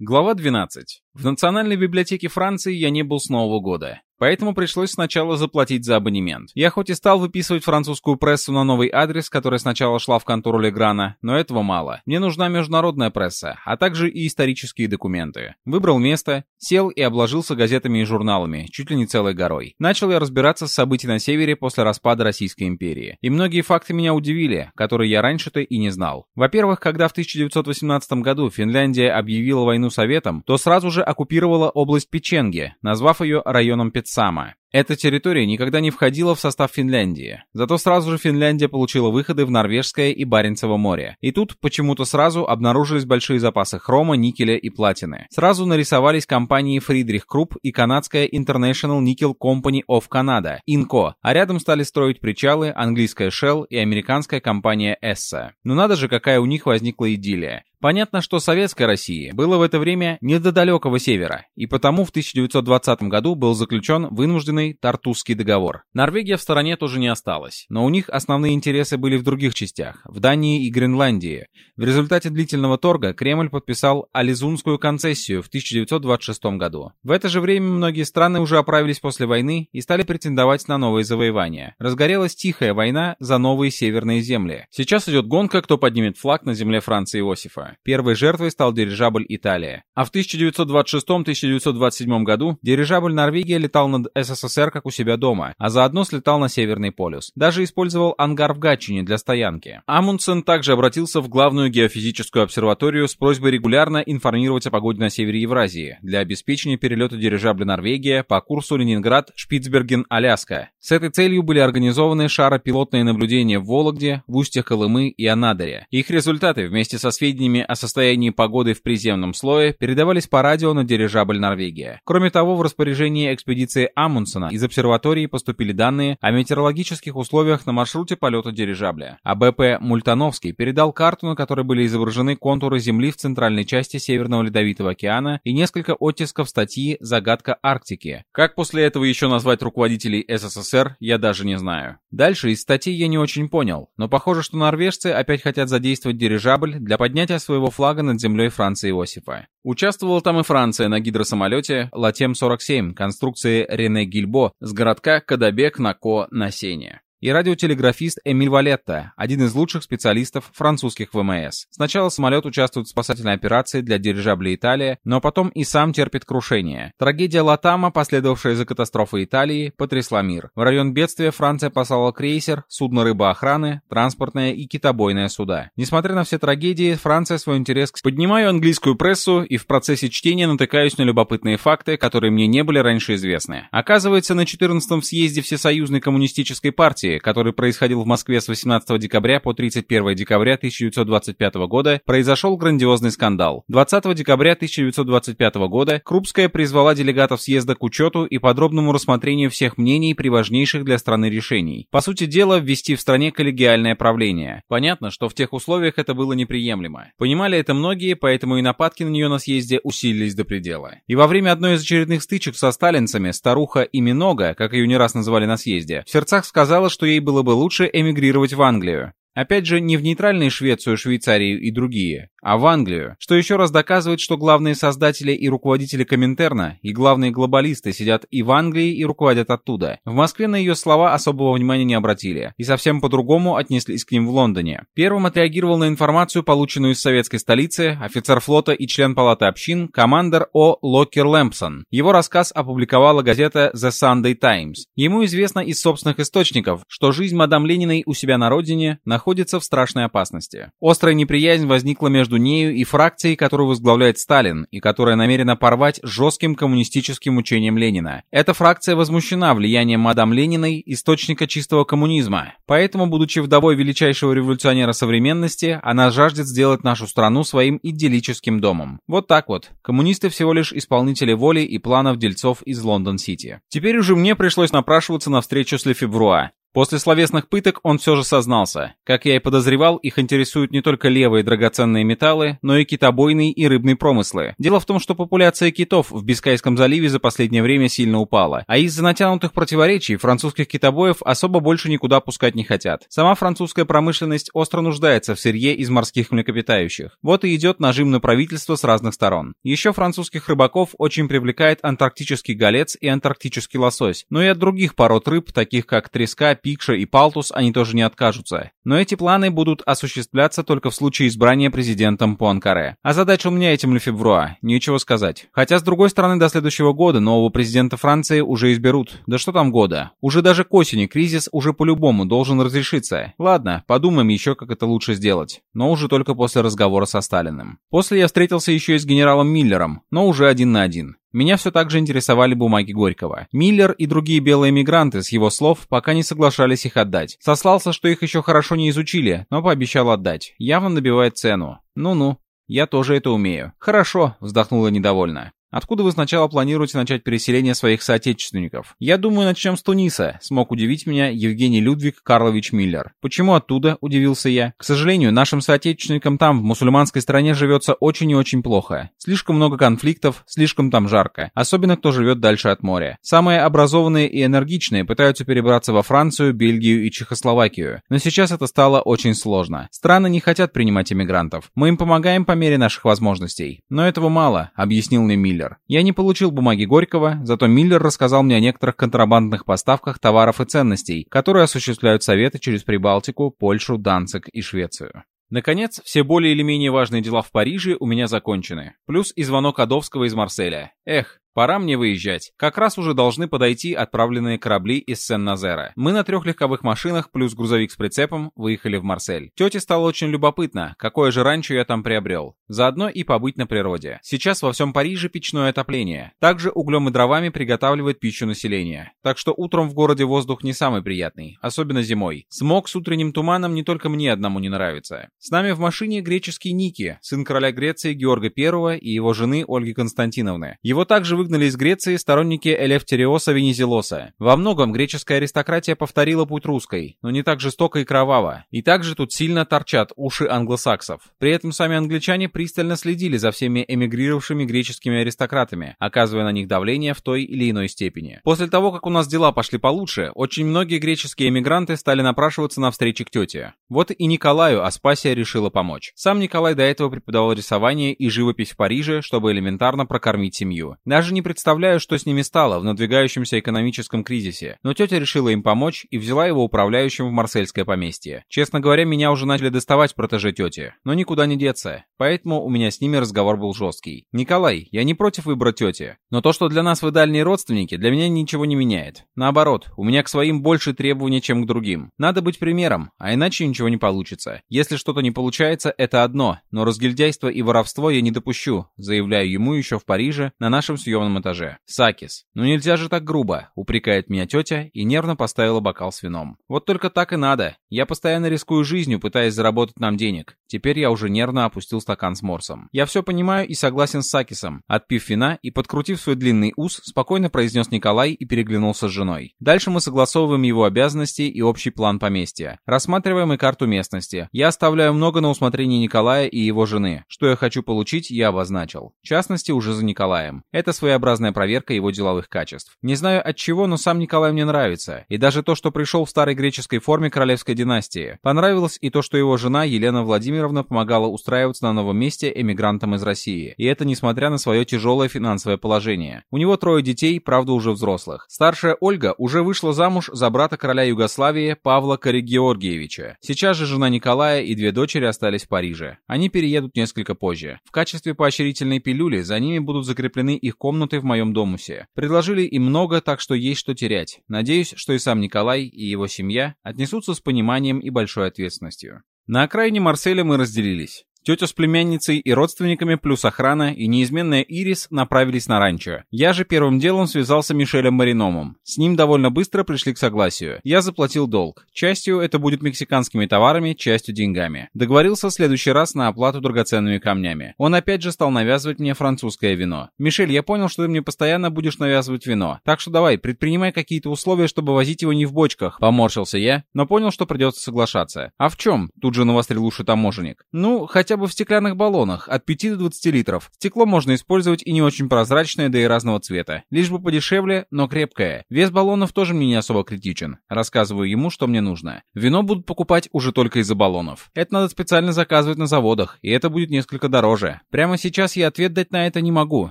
Глава 12. В Национальной библиотеке Франции я не был с Нового года. Поэтому пришлось сначала заплатить за абонемент. Я хоть и стал выписывать французскую прессу на новый адрес, который сначала шла в контору Леграна, но этого мало. Мне нужна международная пресса, а также и исторические документы. Выбрал место, сел и обложился газетами и журналами, чуть ли не целой горой. Начал я разбираться с событиями на севере после распада Российской империи. И многие факты меня удивили, которые я раньше-то и не знал. Во-первых, когда в 1918 году Финляндия объявила войну Советам, то сразу же оккупировала область Печенги, назвав ее районом Петровска. Сама. Эта территория никогда не входила в состав Финляндии. Зато сразу же Финляндия получила выходы в Норвежское и Баренцево море. И тут почему-то сразу обнаружились большие запасы хрома, никеля и платины. Сразу нарисовались компании Friedrich Krupp и канадская International Nickel Company of Canada, INCO, а рядом стали строить причалы английская Shell и американская компания ESSA. Но надо же, какая у них возникла идиллия. Понятно, что советской России было в это время не до далекого севера, и потому в 1920 году был заключен вынужденный Тартусский договор. Норвегия в стороне тоже не осталась, но у них основные интересы были в других частях, в Дании и Гренландии. В результате длительного торга Кремль подписал Ализунскую концессию в 1926 году. В это же время многие страны уже оправились после войны и стали претендовать на новые завоевания. Разгорелась тихая война за новые северные земли. Сейчас идет гонка, кто поднимет флаг на земле Франции Иосифа. Первой жертвой стал дирижабль «Италия». А в 1926-1927 году дирижабль «Норвегия» летал над СССР как у себя дома, а заодно слетал на Северный полюс. Даже использовал ангар в Гатчине для стоянки. Амундсен также обратился в главную геофизическую обсерваторию с просьбой регулярно информировать о погоде на севере Евразии для обеспечения перелета дирижабля «Норвегия» по курсу Ленинград-Шпицберген-Аляска. С этой целью были организованы шаропилотные наблюдения в Вологде, в устьях Колымы и Анадыре. Их результаты вместе со сведениями о состоянии погоды в приземном слое передавались по радио на дирижабль «Норвегия». Кроме того, в распоряжении экспедиции Амундсена из обсерватории поступили данные о метеорологических условиях на маршруте полета дирижабля. А БП Мультановский передал карту, на которой были изображены контуры Земли в центральной части Северного Ледовитого океана и несколько оттисков статьи «Загадка Арктики». Как после этого еще назвать руководителей СССР, я даже не знаю. Дальше из статьи я не очень понял, но похоже, что норвежцы опять хотят задействовать дирижабль для поднятия своего флага над землей Франца Иосифа. Участвовала там и Франция на гидросамолете Латем-47 конструкции Рене Гильбо с городка Кадабек на Ко на Сене и радиотелеграфист Эмиль Валетта, один из лучших специалистов французских ВМС. Сначала самолет участвует в спасательной операции для дирижабля Италия, но потом и сам терпит крушение. Трагедия Латама, последовавшая за катастрофой Италии, потрясла мир. В район бедствия Франция послала крейсер, судно рыбоохраны, транспортное и китобойное суда. Несмотря на все трагедии, Франция свой интерес к... Поднимаю английскую прессу и в процессе чтения натыкаюсь на любопытные факты, которые мне не были раньше известны. Оказывается, на 14-м съезде Всесоюзной коммунистической партии который происходил в Москве с 18 декабря по 31 декабря 1925 года, произошел грандиозный скандал. 20 декабря 1925 года Крупская призвала делегатов съезда к учету и подробному рассмотрению всех мнений при важнейших для страны решений. По сути дела, ввести в стране коллегиальное правление. Понятно, что в тех условиях это было неприемлемо. Понимали это многие, поэтому и нападки на нее на съезде усилились до предела. И во время одной из очередных стычек со сталинцами старуха Иминога, как ее не раз называли на съезде, в сердцах сказала, что ей было бы лучше эмигрировать в Англию. Опять же, не в нейтральной Швецию, Швейцарию и другие, а в Англию, что еще раз доказывает, что главные создатели и руководители Коминтерна и главные глобалисты сидят и в Англии и руководят оттуда. В Москве на ее слова особого внимания не обратили и совсем по-другому отнеслись к ним в Лондоне. Первым отреагировал на информацию, полученную из советской столицы, офицер флота и член палаты общин, командор О. Локер Лэмпсон. Его рассказ опубликовала газета The Sunday Times. Ему известно из собственных источников, что жизнь мадам Лениной у себя на родине находится в страшной опасности. Острая неприязнь возникла между нею и фракцией, которую возглавляет Сталин, и которая намерена порвать жестким коммунистическим учением Ленина. Эта фракция возмущена влиянием мадам Лениной, источника чистого коммунизма. Поэтому, будучи вдовой величайшего революционера современности, она жаждет сделать нашу страну своим идиллическим домом. Вот так вот. Коммунисты всего лишь исполнители воли и планов дельцов из Лондон-Сити. Теперь уже мне пришлось напрашиваться на встречу с Лефебруа. После словесных пыток он все же сознался. Как я и подозревал, их интересуют не только левые драгоценные металлы, но и китобойные и рыбные промыслы. Дело в том, что популяция китов в Бискайском заливе за последнее время сильно упала, а из-за натянутых противоречий французских китобоев особо больше никуда пускать не хотят. Сама французская промышленность остро нуждается в сырье из морских млекопитающих. Вот и идет нажим на правительство с разных сторон. Еще французских рыбаков очень привлекает антарктический голец и антарктический лосось, но и от других пород рыб, таких как треска, Пикша и Палтус они тоже не откажутся. Но эти планы будут осуществляться только в случае избрания президентом Пуанкаре. А задача у меня этим Лефевруа, нечего сказать. Хотя, с другой стороны, до следующего года нового президента Франции уже изберут. Да что там года? Уже даже к осени кризис уже по-любому должен разрешиться. Ладно, подумаем еще, как это лучше сделать. Но уже только после разговора со Сталиным. После я встретился еще и с генералом Миллером, но уже один на один. Меня все так же интересовали бумаги Горького. Миллер и другие белые мигранты, с его слов, пока не соглашались их отдать. Сослался, что их еще хорошо не изучили, но пообещал отдать. Явно набивает цену. Ну-ну. Я тоже это умею. Хорошо, вздохнула недовольно. Откуда вы сначала планируете начать переселение своих соотечественников? Я думаю, начнем с Туниса, смог удивить меня Евгений Людвиг Карлович Миллер. Почему оттуда, удивился я. К сожалению, нашим соотечественникам там, в мусульманской стране, живется очень и очень плохо. Слишком много конфликтов, слишком там жарко. Особенно, кто живет дальше от моря. Самые образованные и энергичные пытаются перебраться во Францию, Бельгию и Чехословакию. Но сейчас это стало очень сложно. Страны не хотят принимать иммигрантов. Мы им помогаем по мере наших возможностей. Но этого мало, объяснил мне Миллер. Миллер. Я не получил бумаги Горького, зато Миллер рассказал мне о некоторых контрабандных поставках товаров и ценностей, которые осуществляют Советы через Прибалтику, Польшу, Данцик и Швецию. Наконец, все более или менее важные дела в Париже у меня закончены. Плюс и звонок Адовского из Марселя. Эх, Пора мне выезжать. Как раз уже должны подойти отправленные корабли из Сен-Назера. Мы на трех легковых машинах плюс грузовик с прицепом выехали в Марсель. Тете стало очень любопытно, какое же ранчо я там приобрел. Заодно и побыть на природе. Сейчас во всем Париже печное отопление. Также углем и дровами приготавливает пищу населения. Так что утром в городе воздух не самый приятный, особенно зимой. Смог с утренним туманом не только мне одному не нравится. С нами в машине греческий Ники, сын короля Греции Георга I и его жены Ольги Константиновны. Его также выгнали из Греции сторонники Элефтериоса Венезелоса. Во многом греческая аристократия повторила путь русской, но не так жестоко и кроваво. И также тут сильно торчат уши англосаксов. При этом сами англичане пристально следили за всеми эмигрировавшими греческими аристократами, оказывая на них давление в той или иной степени. После того, как у нас дела пошли получше, очень многие греческие эмигранты стали напрашиваться на встречи к тете. Вот и Николаю Аспасия решила помочь. Сам Николай до этого преподавал рисование и живопись в Париже, чтобы элементарно прокормить семью. Даже не представляю, что с ними стало в надвигающемся экономическом кризисе, но тетя решила им помочь и взяла его управляющим в марсельское поместье. Честно говоря, меня уже начали доставать протеже тети, но никуда не деться, поэтому у меня с ними разговор был жесткий. «Николай, я не против выбора тети, но то, что для нас вы дальние родственники, для меня ничего не меняет. Наоборот, у меня к своим больше требований, чем к другим. Надо быть примером, а иначе ничего не получится. Если что-то не получается, это одно, но разгильдяйство и воровство я не допущу», заявляю ему еще в Париже на нашем съемном этаже. «Сакис, ну нельзя же так грубо», — упрекает меня тетя и нервно поставила бокал с вином. «Вот только так и надо. Я постоянно рискую жизнью, пытаясь заработать нам денег. Теперь я уже нервно опустил стакан с морсом. Я все понимаю и согласен с Сакисом. Отпив вина и подкрутив свой длинный ус, спокойно произнес Николай и переглянулся с женой. Дальше мы согласовываем его обязанности и общий план поместья. Рассматриваем и карту местности. Я оставляю много на усмотрение Николая и его жены. Что я хочу получить, я обозначил. В частности, уже за Николаем. Это своеобразная проверка его деловых качеств. Не знаю от чего, но сам Николай мне нравится. И даже то, что пришел в старой греческой форме королевской династии. Понравилось и то, что его жена Елена Владимировна Владимировна помогала устраиваться на новом месте эмигрантам из России. И это несмотря на свое тяжелое финансовое положение. У него трое детей, правда уже взрослых. Старшая Ольга уже вышла замуж за брата короля Югославии Павла Коригеоргиевича. Сейчас же жена Николая и две дочери остались в Париже. Они переедут несколько позже. В качестве поощрительной пилюли за ними будут закреплены их комнаты в моем домусе. Предложили им много, так что есть что терять. Надеюсь, что и сам Николай и его семья отнесутся с пониманием и большой ответственностью. На окраине Марселя мы разделились. Тетя с племянницей и родственниками плюс охрана и неизменная Ирис направились на ранчо. Я же первым делом связался с Мишелем Мариномом. С ним довольно быстро пришли к согласию. Я заплатил долг. Частью это будет мексиканскими товарами, частью деньгами. Договорился в следующий раз на оплату драгоценными камнями. Он опять же стал навязывать мне французское вино. «Мишель, я понял, что ты мне постоянно будешь навязывать вино. Так что давай, предпринимай какие-то условия, чтобы возить его не в бочках». Поморщился я, но понял, что придется соглашаться. «А в чем?» Тут же навострил уши таможенник. «Ну, хотя бы в стеклянных баллонах, от 5 до 20 литров. Стекло можно использовать и не очень прозрачное, да и разного цвета. Лишь бы подешевле, но крепкое. Вес баллонов тоже мне не особо критичен. Рассказываю ему, что мне нужно. Вино будут покупать уже только из-за баллонов. Это надо специально заказывать на заводах, и это будет несколько дороже. Прямо сейчас я ответ дать на это не могу.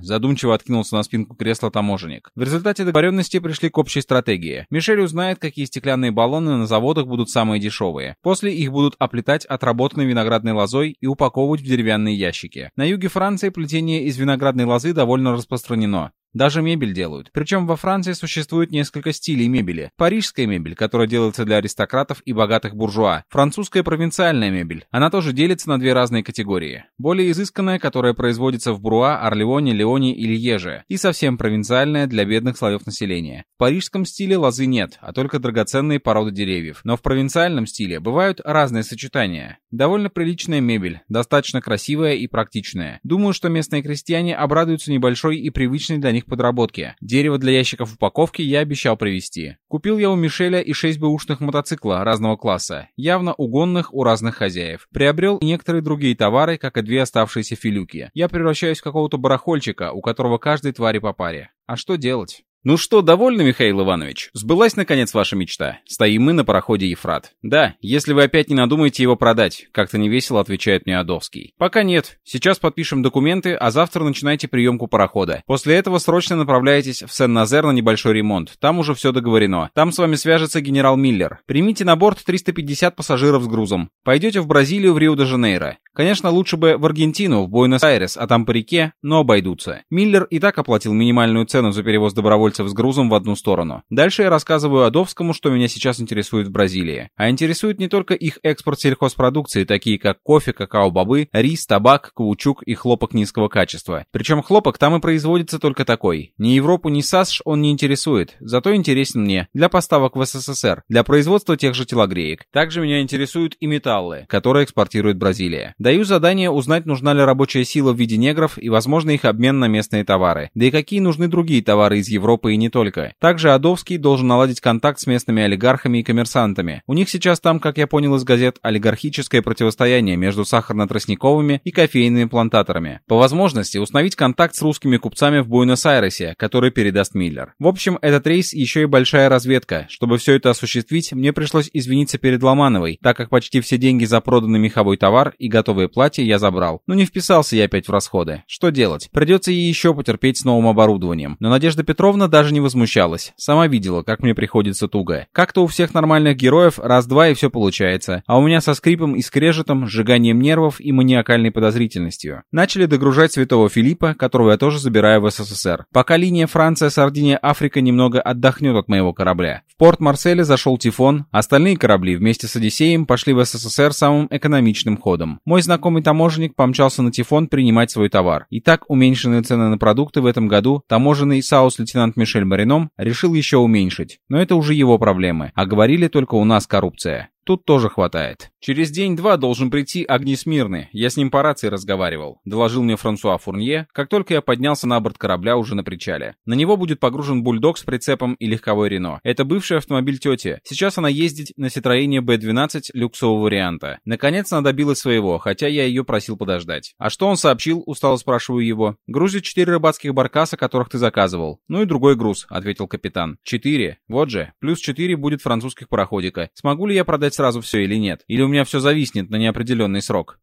Задумчиво откинулся на спинку кресла таможенник. В результате договоренности пришли к общей стратегии. Мишель узнает, какие стеклянные баллоны на заводах будут самые дешевые. После их будут оплетать отработанной виноградной лозой и упаковывать в деревянные ящики. На юге Франции плетение из виноградной лозы довольно распространено. Даже мебель делают. Причем во Франции существует несколько стилей мебели. Парижская мебель, которая делается для аристократов и богатых буржуа. Французская провинциальная мебель. Она тоже делится на две разные категории. Более изысканная, которая производится в Бруа, Орлеоне, Леоне или Еже. И совсем провинциальная для бедных слоев населения. В парижском стиле лозы нет, а только драгоценные породы деревьев. Но в провинциальном стиле бывают разные сочетания. Довольно приличная мебель, достаточно красивая и практичная. Думаю, что местные крестьяне обрадуются небольшой и привычной для них подработки. Дерево для ящиков упаковки я обещал привезти. Купил я у Мишеля и 6 бэушных мотоцикла разного класса, явно угонных у разных хозяев. Приобрел и некоторые другие товары, как и две оставшиеся филюки. Я превращаюсь в какого-то барахольчика, у которого каждой твари по паре. А что делать? «Ну что, довольны, Михаил Иванович? Сбылась, наконец, ваша мечта. Стоим мы на пароходе «Ефрат». Да, если вы опять не надумаете его продать», — как-то невесело отвечает мне Адовский. «Пока нет. Сейчас подпишем документы, а завтра начинайте приемку парохода. После этого срочно направляйтесь в Сен-Назер на небольшой ремонт. Там уже все договорено. Там с вами свяжется генерал Миллер. Примите на борт 350 пассажиров с грузом. Пойдете в Бразилию, в Рио-де-Жанейро. Конечно, лучше бы в Аргентину, в Буэнос-Айрес, а там по реке, но обойдутся. Миллер и так оплатил минимальную цену за перевоз добровольцев с грузом в одну сторону. Дальше я рассказываю Адовскому, что меня сейчас интересует в Бразилии. А интересует не только их экспорт сельхозпродукции, такие как кофе, какао-бобы, рис, табак, каучук и хлопок низкого качества. Причем хлопок там и производится только такой. Ни Европу, ни САСШ он не интересует, зато интересен мне для поставок в СССР, для производства тех же телогреек. Также меня интересуют и металлы, которые экспортирует Бразилия. Даю задание узнать, нужна ли рабочая сила в виде негров и, возможно, их обмен на местные товары. Да и какие нужны другие товары из Европы и не только. Также Адовский должен наладить контакт с местными олигархами и коммерсантами. У них сейчас там, как я понял из газет, олигархическое противостояние между сахарно-тростниковыми и кофейными плантаторами. По возможности установить контакт с русскими купцами в Буэнос-Айресе, который передаст Миллер. В общем, этот рейс еще и большая разведка. Чтобы все это осуществить, мне пришлось извиниться перед Ломановой, так как почти все деньги за проданный меховой товар и готовый новое платье я забрал. Но не вписался я опять в расходы. Что делать? Придется ей еще потерпеть с новым оборудованием. Но Надежда Петровна даже не возмущалась. Сама видела, как мне приходится туго. Как-то у всех нормальных героев раз-два и все получается. А у меня со скрипом и скрежетом, сжиганием нервов и маниакальной подозрительностью. Начали догружать Святого Филиппа, которого я тоже забираю в СССР. Пока линия Франция, Сардиния, Африка немного отдохнет от моего корабля. В порт Марселя зашел Тифон, остальные корабли вместе с Одиссеем пошли в СССР самым экономичным ходом. Мой знакомый таможенник помчался на Тифон принимать свой товар. И так уменьшенные цены на продукты в этом году таможенный САУС-лейтенант Мишель Марином решил еще уменьшить. Но это уже его проблемы. А говорили только у нас коррупция. Тут тоже хватает. Через день-два должен прийти Агнис Мирны. Я с ним по рации разговаривал. Доложил мне Франсуа Фурнье, как только я поднялся на борт корабля уже на причале. На него будет погружен бульдог с прицепом и легковой Рено. Это бывший автомобиль тети. Сейчас она ездит на Citroёn B12 люксового варианта. Наконец она добилась своего, хотя я ее просил подождать. А что он сообщил? Устало спрашиваю его. Грузит четыре рыбацких баркаса, которых ты заказывал. Ну и другой груз, ответил капитан. Четыре. Вот же. Плюс четыре будет французских пароходика. Смогу ли я продать сразу все или нет? Или у меня все зависнет на неопределенный срок?